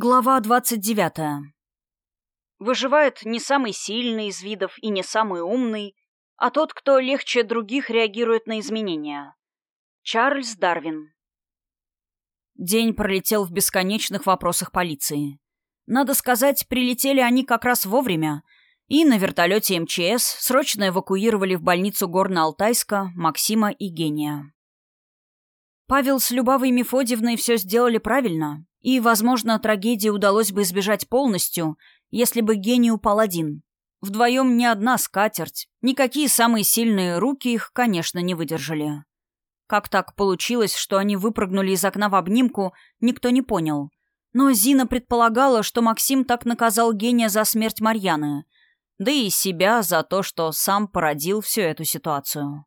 Глава 29. Выживает не самый сильный из видов и не самый умный, а тот, кто легче других реагирует на изменения. Чарльз Дарвин. День пролетел в бесконечных вопросах полиции. Надо сказать, прилетели они как раз вовремя, и на вертолете МЧС срочно эвакуировали в больницу Горно-Алтайска Максима и Гения. Павел с Любавой Мефодьевной все сделали правильно, и, возможно, трагедии удалось бы избежать полностью, если бы гений упал один. Вдвоем ни одна скатерть, никакие самые сильные руки их, конечно, не выдержали. Как так получилось, что они выпрыгнули из окна в обнимку, никто не понял. Но Зина предполагала, что Максим так наказал гения за смерть Марьяны, да и себя за то, что сам породил всю эту ситуацию.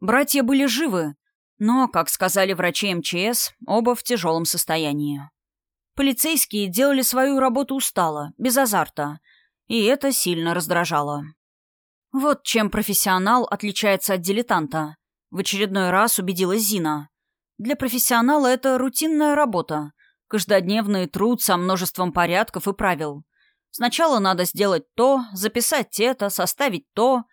Братья были живы, но, как сказали врачи МЧС, оба в тяжелом состоянии. Полицейские делали свою работу устало, без азарта, и это сильно раздражало. Вот чем профессионал отличается от дилетанта. В очередной раз убедилась Зина. Для профессионала это рутинная работа, каждодневный труд со множеством порядков и правил. Сначала надо сделать то, записать это, составить то.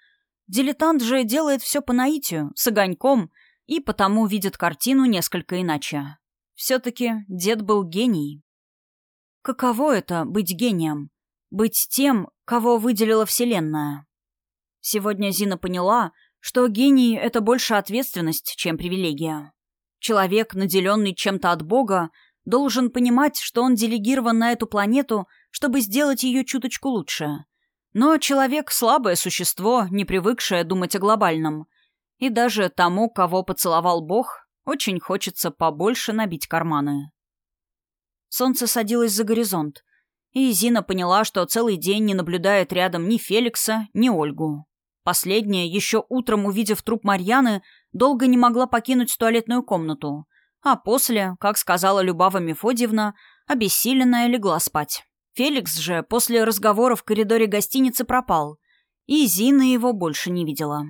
Дилетант же делает все по наитию, с огоньком, и потому видит картину несколько иначе. Все-таки дед был гений. Каково это — быть гением? Быть тем, кого выделила Вселенная? Сегодня Зина поняла, что гений — это больше ответственность, чем привилегия. Человек, наделенный чем-то от Бога, должен понимать, что он делегирован на эту планету, чтобы сделать ее чуточку лучше. Но человек — слабое существо, не привыкшее думать о глобальном. И даже тому, кого поцеловал Бог, очень хочется побольше набить карманы. Солнце садилось за горизонт, и Зина поняла, что целый день не наблюдает рядом ни Феликса, ни Ольгу. Последняя, еще утром увидев труп Марьяны, долго не могла покинуть туалетную комнату, а после, как сказала Любава Мефодьевна, обессиленная легла спать. Феликс же после разговора в коридоре гостиницы пропал, и Зина его больше не видела.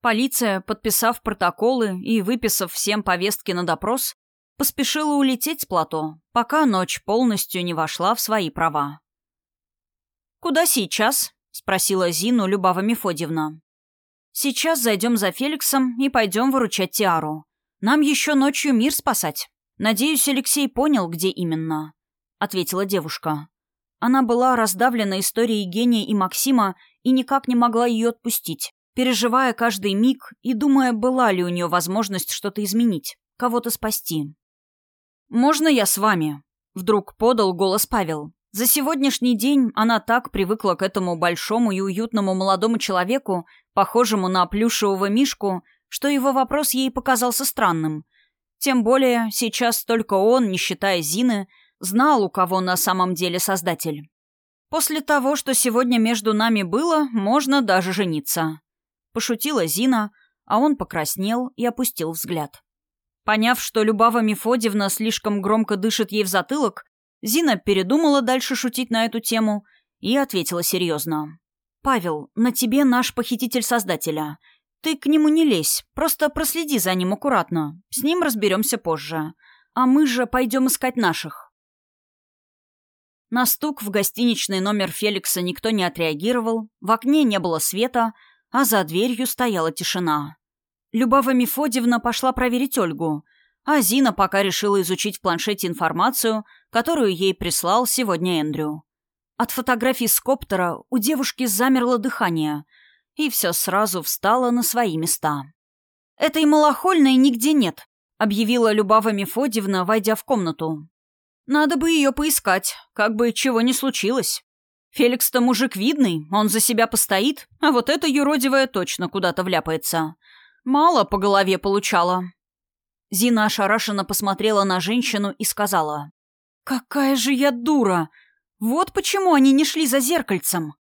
Полиция, подписав протоколы и выписав всем повестки на допрос, поспешила улететь с плато, пока ночь полностью не вошла в свои права. «Куда сейчас?» — спросила Зину Любава Мефодьевна. «Сейчас зайдем за Феликсом и пойдем выручать Тиару. Нам еще ночью мир спасать. Надеюсь, Алексей понял, где именно», — ответила девушка. Она была раздавлена историей гения и Максима и никак не могла ее отпустить, переживая каждый миг и думая, была ли у нее возможность что-то изменить, кого-то спасти. «Можно я с вами?» — вдруг подал голос Павел. За сегодняшний день она так привыкла к этому большому и уютному молодому человеку, похожему на плюшевого мишку, что его вопрос ей показался странным. Тем более сейчас только он, не считая Зины, знал, у кого на самом деле создатель. «После того, что сегодня между нами было, можно даже жениться», — пошутила Зина, а он покраснел и опустил взгляд. Поняв, что Любава Мефодьевна слишком громко дышит ей в затылок, Зина передумала дальше шутить на эту тему и ответила серьезно. «Павел, на тебе наш похититель Создателя. Ты к нему не лезь, просто проследи за ним аккуратно. С ним разберемся позже. А мы же пойдем искать наших». На стук в гостиничный номер Феликса никто не отреагировал, в окне не было света, а за дверью стояла тишина. Любава Мефодьевна пошла проверить Ольгу, а Зина пока решила изучить в планшете информацию, которую ей прислал сегодня Эндрю. От фотографий с коптера у девушки замерло дыхание, и все сразу встало на свои места. «Этой малохольной нигде нет», — объявила Любава Мефодьевна, войдя в комнату. «Надо бы ее поискать, как бы чего ни случилось. Феликс-то мужик видный, он за себя постоит, а вот эта юродивая точно куда-то вляпается. Мало по голове получала. Зина ошарашенно посмотрела на женщину и сказала. «Какая же я дура! Вот почему они не шли за зеркальцем!»